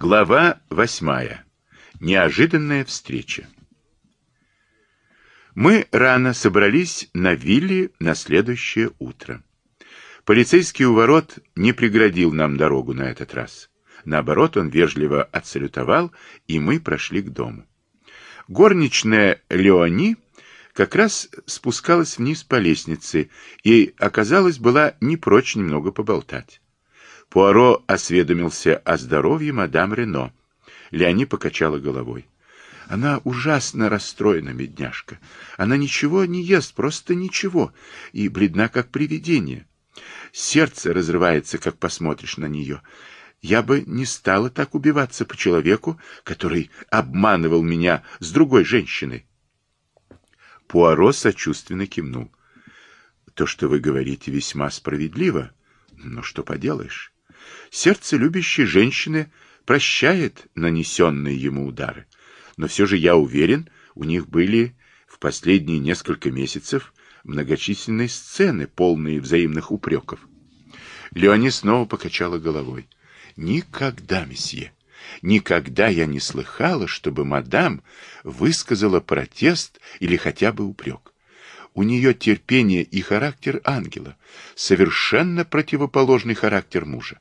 Глава восьмая. Неожиданная встреча. Мы рано собрались на вилле на следующее утро. Полицейский у ворот не преградил нам дорогу на этот раз. Наоборот, он вежливо отсалютовал, и мы прошли к дому. Горничная Леони как раз спускалась вниз по лестнице и, оказалось, была не прочь немного поболтать. Пуаро осведомился о здоровье мадам Рено. Леони покачала головой. Она ужасно расстроена, бедняжка. Она ничего не ест, просто ничего, и бледна, как привидение. Сердце разрывается, как посмотришь на нее. Я бы не стала так убиваться по человеку, который обманывал меня с другой женщиной. Пуаро сочувственно кивнул. То, что вы говорите, весьма справедливо. Но что поделаешь? Сердце любящей женщины прощает нанесенные ему удары. Но все же я уверен, у них были в последние несколько месяцев многочисленные сцены, полные взаимных упреков. Леони снова покачала головой. «Никогда, месье, никогда я не слыхала, чтобы мадам высказала протест или хотя бы упрек. У нее терпение и характер ангела, совершенно противоположный характер мужа.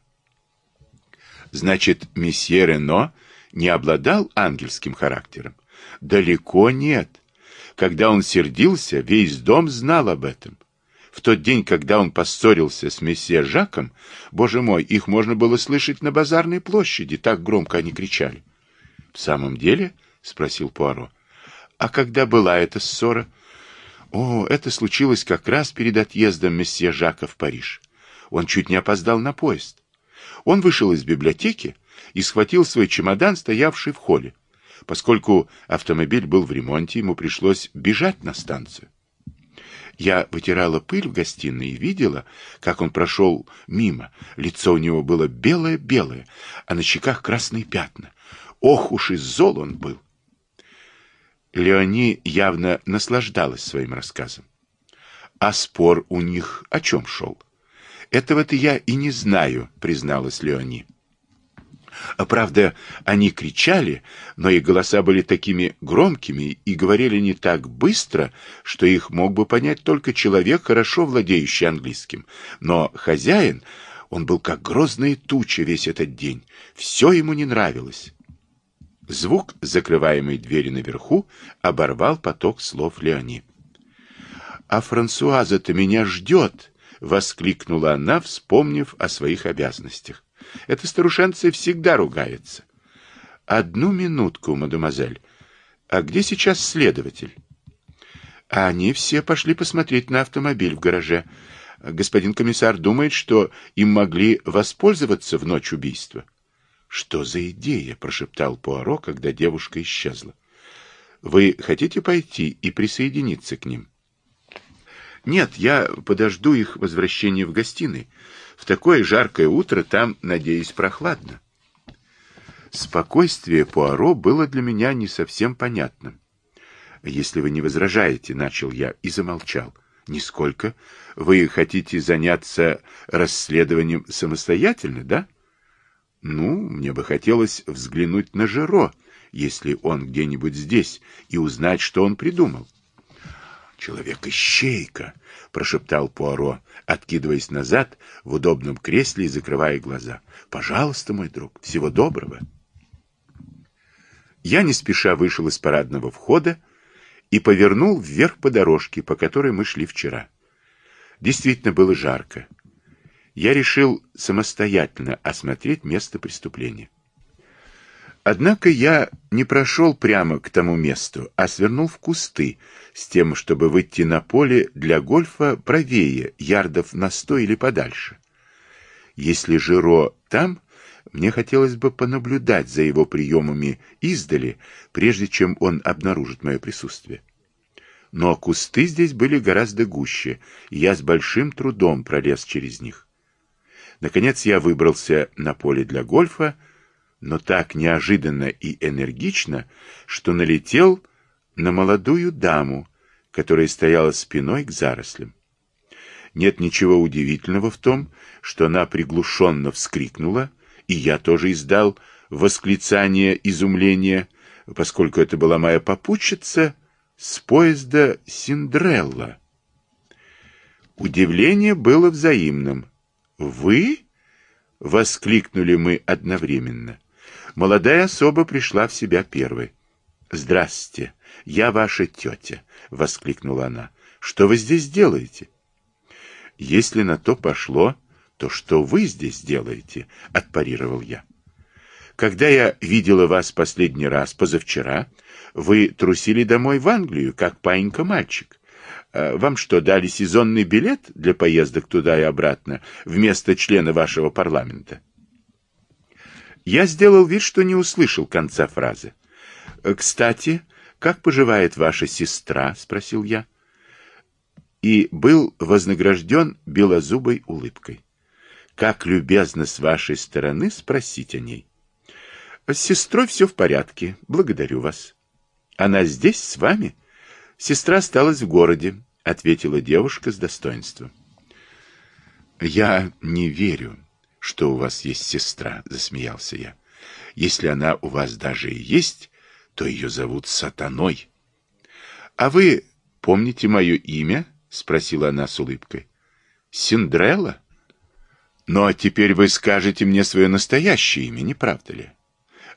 Значит, месье Рено не обладал ангельским характером? Далеко нет. Когда он сердился, весь дом знал об этом. В тот день, когда он поссорился с месье Жаком, боже мой, их можно было слышать на базарной площади, так громко они кричали. — В самом деле? — спросил Пуаро. — А когда была эта ссора? — О, это случилось как раз перед отъездом месье Жака в Париж. Он чуть не опоздал на поезд. Он вышел из библиотеки и схватил свой чемодан, стоявший в холле. Поскольку автомобиль был в ремонте, ему пришлось бежать на станцию. Я вытирала пыль в гостиной и видела, как он прошел мимо. Лицо у него было белое-белое, а на щеках красные пятна. Ох уж и зол он был! Леони явно наслаждалась своим рассказом. А спор у них о чем шел? Этого-то я и не знаю, призналась Леони. А правда, они кричали, но их голоса были такими громкими и говорили не так быстро, что их мог бы понять только человек, хорошо владеющий английским. Но хозяин, он был как грозная туча весь этот день. Все ему не нравилось. Звук закрываемой двери наверху оборвал поток слов Леони. «А Франсуаза-то меня ждет!» — воскликнула она, вспомнив о своих обязанностях. Эта старушенция всегда ругается. Одну минутку, мадемуазель. А где сейчас следователь? А они все пошли посмотреть на автомобиль в гараже. Господин комиссар думает, что им могли воспользоваться в ночь убийства. Что за идея? прошептал Пуаро, когда девушка исчезла. Вы хотите пойти и присоединиться к ним? Нет, я подожду их возвращения в гостиной. В такое жаркое утро там, надеюсь, прохладно. Спокойствие Пуаро было для меня не совсем понятным. «Если вы не возражаете», — начал я и замолчал. «Нисколько. Вы хотите заняться расследованием самостоятельно, да?» «Ну, мне бы хотелось взглянуть на Жеро, если он где-нибудь здесь, и узнать, что он придумал». «Человек-ищейка!» — прошептал Пуаро, откидываясь назад в удобном кресле и закрывая глаза. «Пожалуйста, мой друг, всего доброго!» Я не спеша вышел из парадного входа и повернул вверх по дорожке, по которой мы шли вчера. Действительно было жарко. Я решил самостоятельно осмотреть место преступления. Однако я не прошел прямо к тому месту, а свернул в кусты, с тем, чтобы выйти на поле для гольфа правее, ярдов на сто или подальше. Если Жиро там, мне хотелось бы понаблюдать за его приемами издали, прежде чем он обнаружит мое присутствие. Но кусты здесь были гораздо гуще, и я с большим трудом пролез через них. Наконец я выбрался на поле для гольфа, но так неожиданно и энергично, что налетел на молодую даму, которая стояла спиной к зарослям. Нет ничего удивительного в том, что она приглушенно вскрикнула, и я тоже издал восклицание изумления, поскольку это была моя попутчица, с поезда Синдрелла. Удивление было взаимным. «Вы?» — воскликнули мы одновременно. Молодая особа пришла в себя первой. «Здравствуйте, я ваша тетя», — воскликнула она. «Что вы здесь делаете?» «Если на то пошло, то что вы здесь делаете?» — отпарировал я. «Когда я видела вас последний раз, позавчера, вы трусили домой в Англию, как паинька-мальчик. А вам что, дали сезонный билет для поездок туда и обратно, вместо члена вашего парламента?» Я сделал вид, что не услышал конца фразы. «Э, «Кстати, как поживает ваша сестра?» — спросил я. И был вознагражден белозубой улыбкой. «Как любезно с вашей стороны спросить о ней». «С сестрой все в порядке. Благодарю вас». «Она здесь, с вами?» «Сестра осталась в городе», — ответила девушка с достоинством. «Я не верю, что у вас есть сестра», — засмеялся я. «Если она у вас даже и есть, то ее зовут Сатаной. — А вы помните мое имя? — спросила она с улыбкой. — Синдрелла? — Ну, а теперь вы скажете мне свое настоящее имя, не правда ли?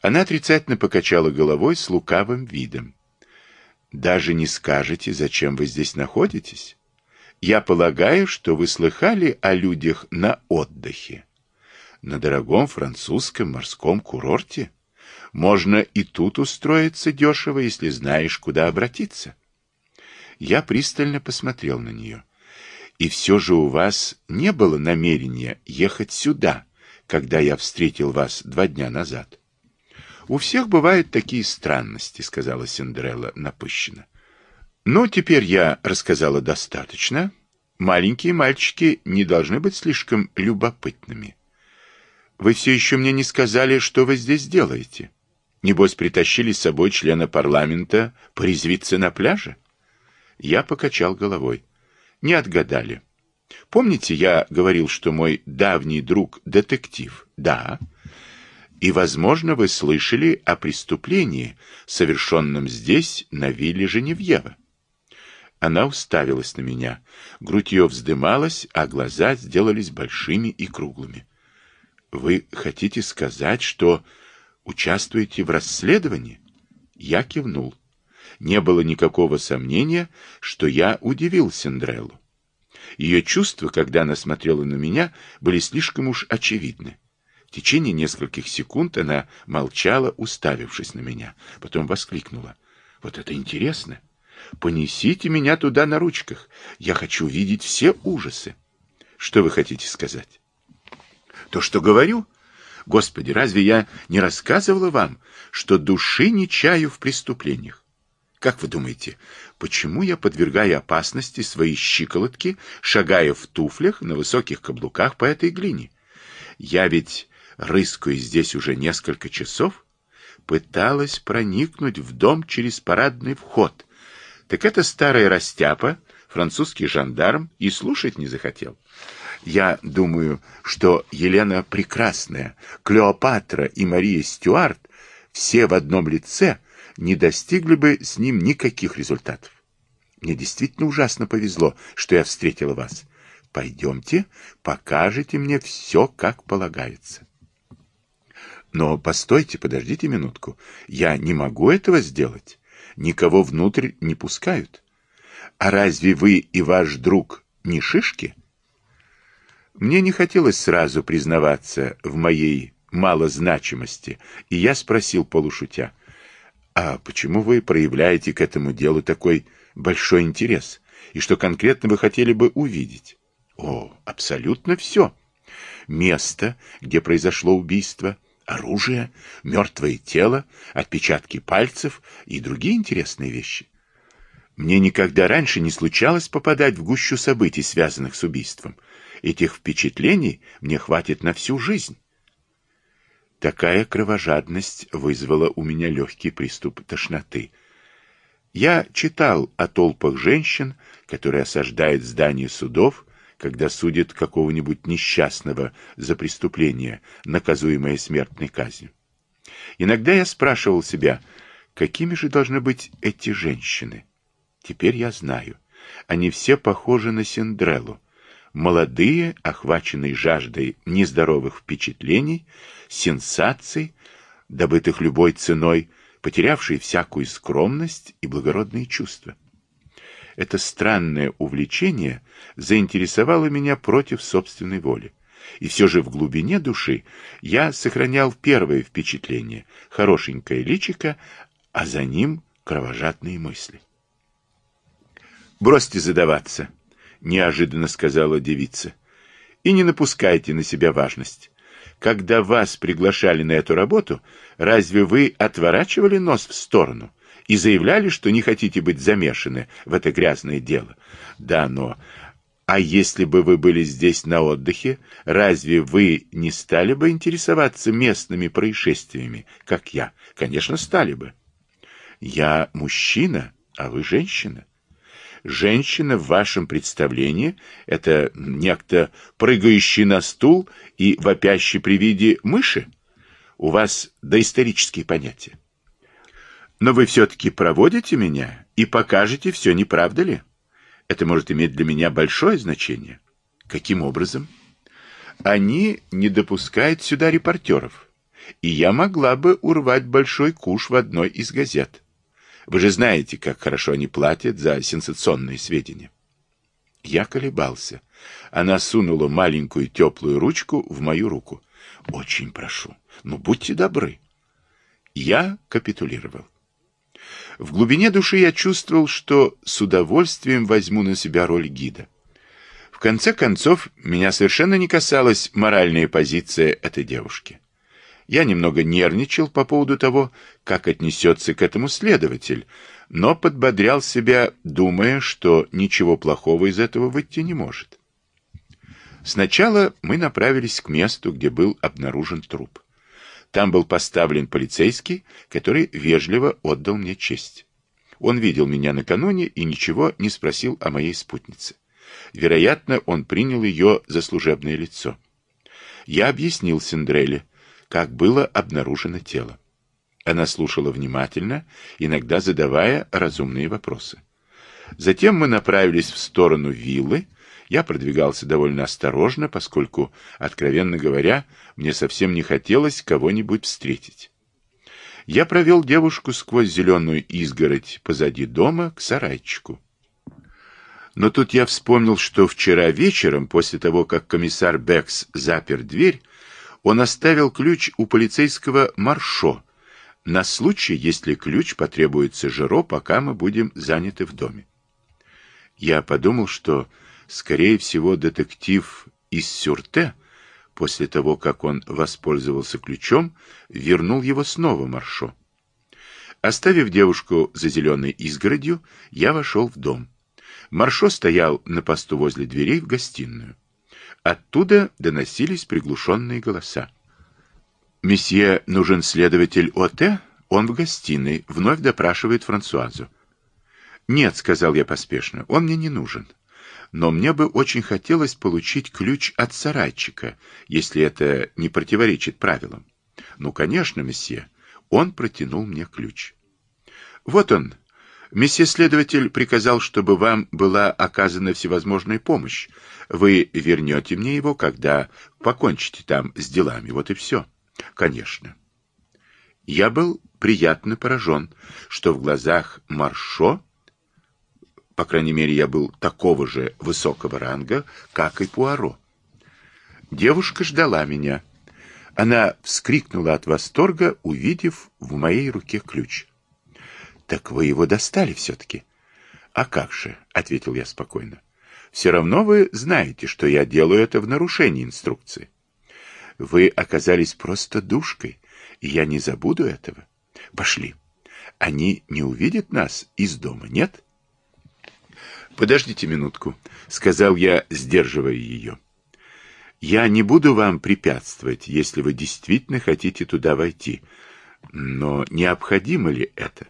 Она отрицательно покачала головой с лукавым видом. — Даже не скажете, зачем вы здесь находитесь? Я полагаю, что вы слыхали о людях на отдыхе. На дорогом французском морском курорте? — можно и тут устроиться дешево, если знаешь, куда обратиться. Я пристально посмотрел на нее. И все же у вас не было намерения ехать сюда, когда я встретил вас два дня назад. У всех бывают такие странности, сказала Синдрелла напыщенно. Ну, теперь я рассказала достаточно. Маленькие мальчики не должны быть слишком любопытными. Вы все еще мне не сказали, что вы здесь делаете. Небось, притащили с собой члена парламента порезвиться на пляже? Я покачал головой. Не отгадали. Помните, я говорил, что мой давний друг — детектив? Да. И, возможно, вы слышали о преступлении, совершенном здесь, на вилле Женевьева. Она уставилась на меня. Грудь ее вздымалась, а глаза сделались большими и круглыми. Вы хотите сказать, что участвуете в расследовании? Я кивнул. Не было никакого сомнения, что я удивил Синдреллу. Ее чувства, когда она смотрела на меня, были слишком уж очевидны. В течение нескольких секунд она молчала, уставившись на меня. Потом воскликнула. «Вот это интересно! Понесите меня туда на ручках. Я хочу видеть все ужасы. Что вы хотите сказать?» «То, что говорю, Господи, разве я не рассказывала вам, что души не чаю в преступлениях? Как вы думаете, почему я подвергаю опасности свои щиколотки, шагая в туфлях на высоких каблуках по этой глине? Я ведь рыскаю здесь уже несколько часов, пыталась проникнуть в дом через парадный вход. Так это старая растяпа, французский жандарм, и слушать не захотел. Я думаю, что Елена Прекрасная, Клеопатра и Мария Стюарт все в одном лице не достигли бы с ним никаких результатов. Мне действительно ужасно повезло, что я встретила вас. Пойдемте, покажете мне все, как полагается. Но постойте, подождите минутку. Я не могу этого сделать. Никого внутрь не пускают. А разве вы и ваш друг не шишки? Мне не хотелось сразу признаваться в моей малозначимости, и я спросил полушутя, «А почему вы проявляете к этому делу такой большой интерес? И что конкретно вы хотели бы увидеть?» «О, абсолютно все. Место, где произошло убийство, оружие, мертвое тело, отпечатки пальцев и другие интересные вещи. Мне никогда раньше не случалось попадать в гущу событий, связанных с убийством. Этих впечатлений мне хватит на всю жизнь. Такая кровожадность вызвала у меня легкий приступ тошноты. Я читал о толпах женщин, которые осаждают здания судов, когда судят какого-нибудь несчастного за преступление, наказуемое смертной казнью. Иногда я спрашивал себя, какими же должны быть эти женщины. Теперь я знаю. Они все похожи на Синдреллу. Молодые, охваченные жаждой нездоровых впечатлений, сенсаций, добытых любой ценой, потерявшие всякую скромность и благородные чувства. Это странное увлечение заинтересовало меня против собственной воли. И все же в глубине души я сохранял первое впечатление — хорошенькое личико, а за ним кровожадные мысли. «Бросьте задаваться», — неожиданно сказала девица, — «и не напускайте на себя важность. Когда вас приглашали на эту работу, разве вы отворачивали нос в сторону и заявляли, что не хотите быть замешаны в это грязное дело? Да, но... А если бы вы были здесь на отдыхе, разве вы не стали бы интересоваться местными происшествиями, как я? Конечно, стали бы. Я мужчина, а вы женщина. Женщина в вашем представлении — это некто, прыгающий на стул и вопящий при виде мыши? У вас доисторические понятия. Но вы все-таки проводите меня и покажете все, не правда ли? Это может иметь для меня большое значение. Каким образом? Они не допускают сюда репортеров, и я могла бы урвать большой куш в одной из газет. Вы же знаете, как хорошо они платят за сенсационные сведения. Я колебался. Она сунула маленькую теплую ручку в мою руку. Очень прошу, ну будьте добры. Я капитулировал. В глубине души я чувствовал, что с удовольствием возьму на себя роль гида. В конце концов, меня совершенно не касалась моральная позиция этой девушки. Я немного нервничал по поводу того, как отнесется к этому следователь, но подбодрял себя, думая, что ничего плохого из этого выйти не может. Сначала мы направились к месту, где был обнаружен труп. Там был поставлен полицейский, который вежливо отдал мне честь. Он видел меня накануне и ничего не спросил о моей спутнице. Вероятно, он принял ее за служебное лицо. Я объяснил Синдреле, как было обнаружено тело. Она слушала внимательно, иногда задавая разумные вопросы. Затем мы направились в сторону виллы. Я продвигался довольно осторожно, поскольку, откровенно говоря, мне совсем не хотелось кого-нибудь встретить. Я провел девушку сквозь зеленую изгородь позади дома к сарайчику. Но тут я вспомнил, что вчера вечером, после того, как комиссар Бекс запер дверь, он оставил ключ у полицейского Маршо, на случай, если ключ потребуется Жиро, пока мы будем заняты в доме. Я подумал, что, скорее всего, детектив из Сюрте, после того, как он воспользовался ключом, вернул его снова Маршо. Оставив девушку за зеленой изгородью, я вошел в дом. Маршо стоял на посту возле дверей в гостиную. Оттуда доносились приглушенные голоса. «Месье нужен следователь ОТ? Он в гостиной, вновь допрашивает Франсуазу». «Нет», — сказал я поспешно, — «он мне не нужен. Но мне бы очень хотелось получить ключ от сарайчика, если это не противоречит правилам». «Ну, конечно, месье». Он протянул мне ключ. «Вот он, Месье следователь приказал, чтобы вам была оказана всевозможная помощь. Вы вернете мне его, когда покончите там с делами. Вот и все. Конечно. Я был приятно поражен, что в глазах Маршо, по крайней мере, я был такого же высокого ранга, как и Пуаро. Девушка ждала меня. Она вскрикнула от восторга, увидев в моей руке ключ. Так вы его достали все-таки? А как же, ответил я спокойно. Все равно вы знаете, что я делаю это в нарушении инструкции. Вы оказались просто душкой, и я не забуду этого. Пошли. Они не увидят нас из дома, нет? Подождите минутку, сказал я, сдерживая ее. Я не буду вам препятствовать, если вы действительно хотите туда войти. Но необходимо ли это?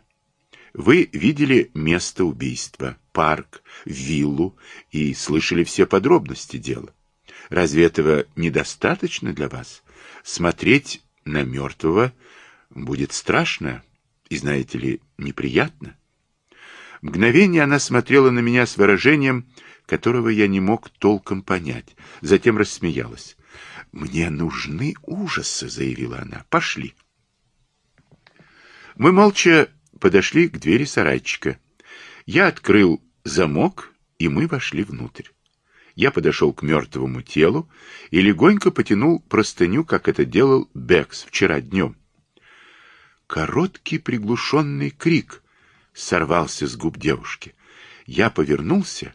Вы видели место убийства, парк, виллу и слышали все подробности дела. Разве этого недостаточно для вас? Смотреть на мертвого Будет страшно и, знаете ли, неприятно. Мгновение она смотрела на меня с выражением, которого я не мог толком понять. Затем рассмеялась. «Мне нужны ужасы», — заявила она. «Пошли». Мы молча подошли к двери сарайчика. Я открыл замок, и мы вошли внутрь. Я подошел к мертвому телу и легонько потянул простыню, как это делал Бекс вчера днем. Короткий приглушенный крик сорвался с губ девушки. Я повернулся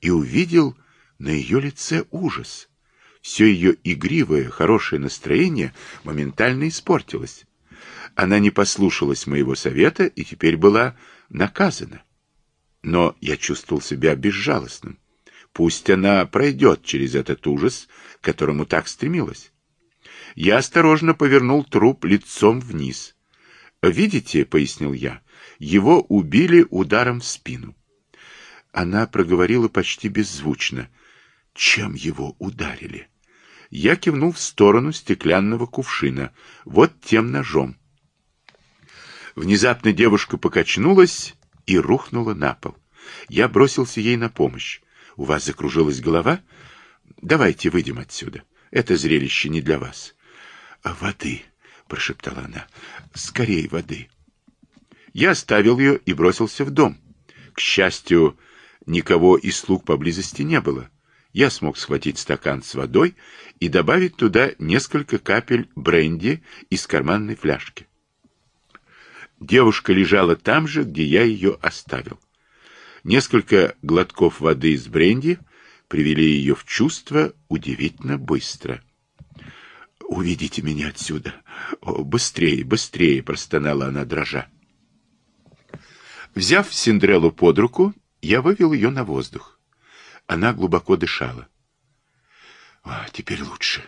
и увидел на ее лице ужас. Все ее игривое, хорошее настроение моментально испортилось. Она не послушалась моего совета и теперь была наказана. Но я чувствовал себя безжалостным. Пусть она пройдет через этот ужас, к которому так стремилась. Я осторожно повернул труп лицом вниз. «Видите», — пояснил я, — «его убили ударом в спину». Она проговорила почти беззвучно. «Чем его ударили?» Я кивнул в сторону стеклянного кувшина. Вот тем ножом. Внезапно девушка покачнулась и рухнула на пол. Я бросился ей на помощь. У вас закружилась голова? Давайте выйдем отсюда. Это зрелище не для вас. А воды, прошептала она. Скорей воды. Я оставил ее и бросился в дом. К счастью, никого из слуг поблизости не было. Я смог схватить стакан с водой и добавить туда несколько капель бренди из карманной фляжки. Девушка лежала там же, где я ее оставил. Несколько глотков воды из бренди привели ее в чувство удивительно быстро. «Уведите меня отсюда! О, быстрее, быстрее!» — простонала она, дрожа. Взяв Синдреллу под руку, я вывел ее на воздух. Она глубоко дышала. «А, теперь лучше.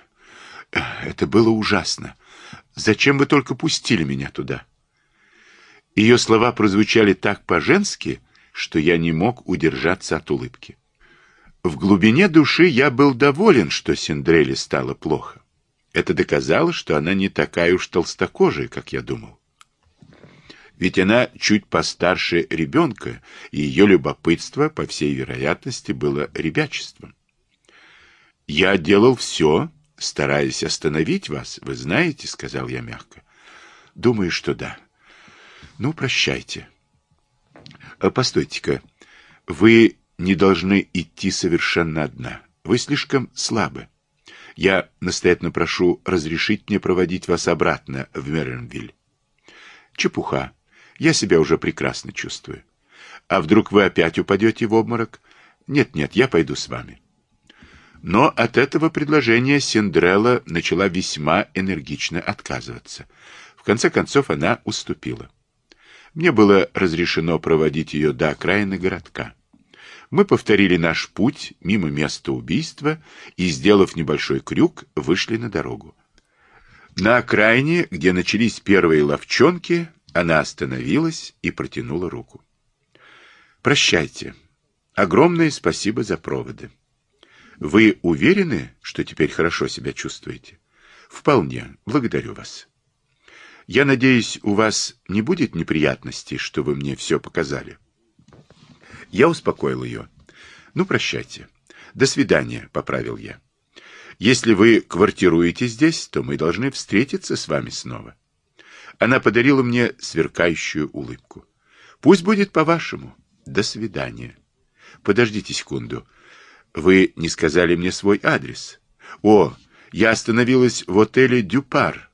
Это было ужасно. Зачем вы только пустили меня туда?» Ее слова прозвучали так по-женски, что я не мог удержаться от улыбки. В глубине души я был доволен, что Синдреле стало плохо. Это доказало, что она не такая уж толстокожая, как я думал. Ведь она чуть постарше ребенка, и ее любопытство, по всей вероятности, было ребячеством. «Я делал все, стараясь остановить вас, вы знаете», — сказал я мягко. «Думаю, что да. Ну, прощайте». Э, постойте-ка, вы не должны идти совершенно одна. Вы слишком слабы. Я настоятельно прошу разрешить мне проводить вас обратно в Меренвиль. Чепуха. Я себя уже прекрасно чувствую. А вдруг вы опять упадете в обморок? Нет-нет, я пойду с вами. Но от этого предложения Синдрелла начала весьма энергично отказываться. В конце концов она уступила. Мне было разрешено проводить ее до окраины городка. Мы повторили наш путь мимо места убийства и, сделав небольшой крюк, вышли на дорогу. На окраине, где начались первые ловчонки, она остановилась и протянула руку. «Прощайте. Огромное спасибо за проводы. Вы уверены, что теперь хорошо себя чувствуете?» «Вполне. Благодарю вас». Я надеюсь, у вас не будет неприятностей, что вы мне все показали. Я успокоил ее. Ну, прощайте. До свидания, поправил я. Если вы квартируете здесь, то мы должны встретиться с вами снова. Она подарила мне сверкающую улыбку. Пусть будет по-вашему. До свидания. Подождите секунду. Вы не сказали мне свой адрес. О, я остановилась в отеле «Дюпар».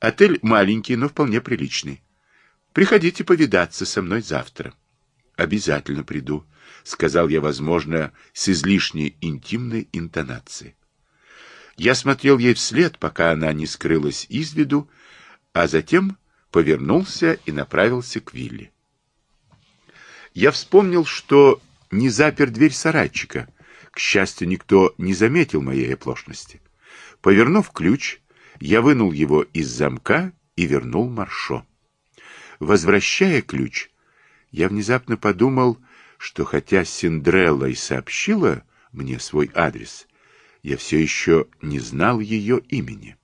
Отель маленький, но вполне приличный. Приходите повидаться со мной завтра. Обязательно приду, сказал я, возможно, с излишней интимной интонацией. Я смотрел ей вслед, пока она не скрылась из виду, а затем повернулся и направился к вилле. Я вспомнил, что не запер дверь сарайчика. К счастью, никто не заметил моей оплошности. Повернув ключ, я вынул его из замка и вернул Маршо. Возвращая ключ, я внезапно подумал, что хотя Синдрелла и сообщила мне свой адрес, я все еще не знал ее имени.